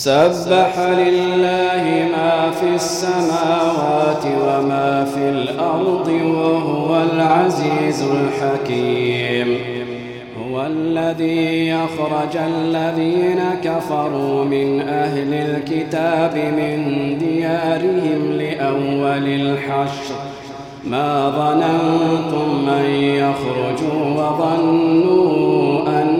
سبح لله ما في السماوات وما في الأرض وهو العزيز الحكيم. هو الذي يخرج الذين كفروا من أهل الكتاب من ديارهم لأول الحشر. ما ظننتم أن يخرجوا وظنوا أنهم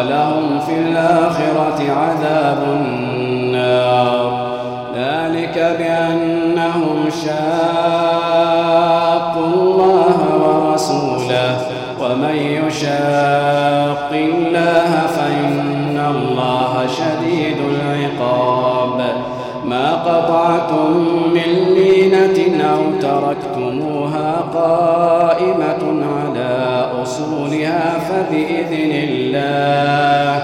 ولهم في الآخرة عذاب النار. ذلك بأنهم شاقوا الله ورسوله. ومن يشاق الله فإن الله شديد العقاب. ما قطعتم من لينة أو تركتموها قائمة على أصولها فبإذن الله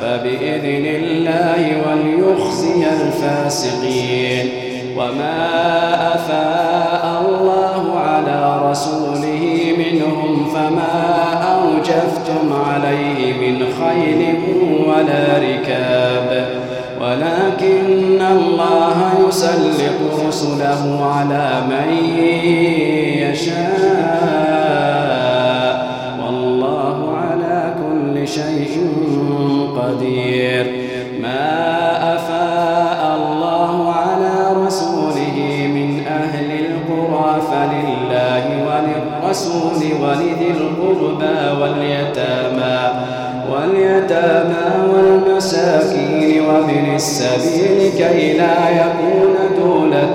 فبإذن الله وليخزي الفاسقين. وما أفاء الله على رسوله منهم فما أوجفتم عليه من خيل ولا ركاب. ولكن الله يسلط رسله على من يشاء. وللرسول ولذي القربى واليتامى واليتامى والمساكين وابن السبيل كي لا يكون دولة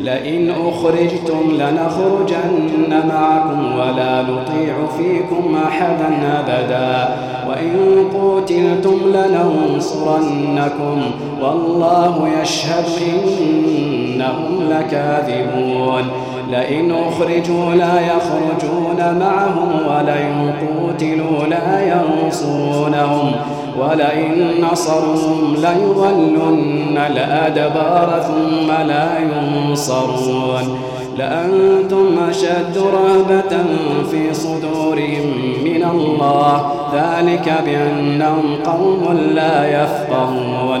لئن أخرجتم لنخرجن معكم ولا نطيع فيكم أحدا أبدا. وإن قتلتم لننصرنكم والله يشهد إنهم لكاذبون. لئن أخرجوا لا يخرجون معهم ولئن قتلوا لا ينصرونهم. ولئن نصرهم ليولن الأدبار ثم لا ينصرون. لأنتم أشد رهبة في صدورهم من الله. ذلك بأنهم قوم لا يفقهون.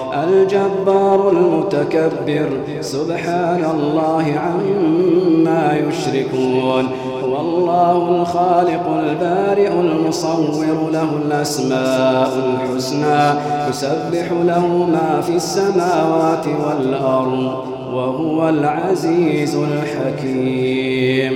الجبار المتكبر. سبحان الله عما يشركون. هو الله الخالق البارئ المصور له الأسماء الحسنى. يسبح له ما في السماوات والأرض. وهو العزيز الحكيم.